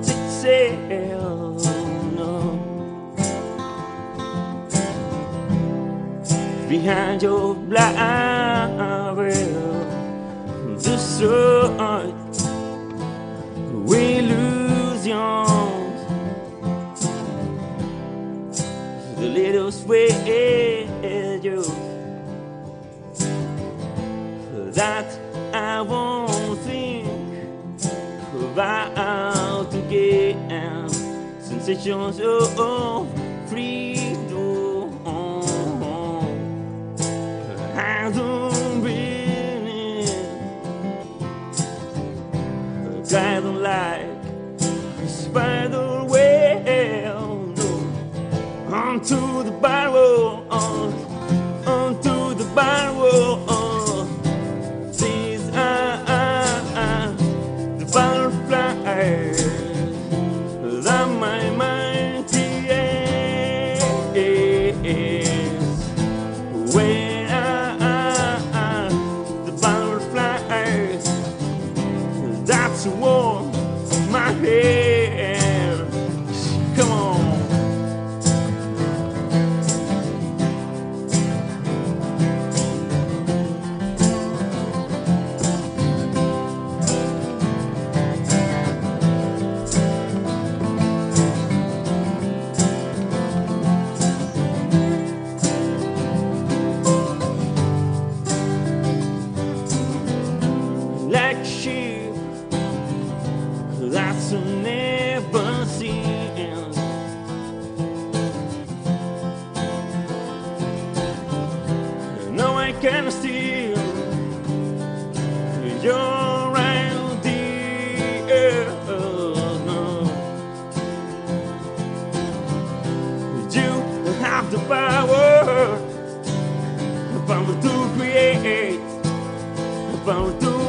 Excel, no. Behind your black the sun illusions, the little sweat that I think about again. Sensations of oh, oh, freedom. I don't believe guiding like a spider web no. onto the barrel, can steal your idea. You have the power, the power to create, the power to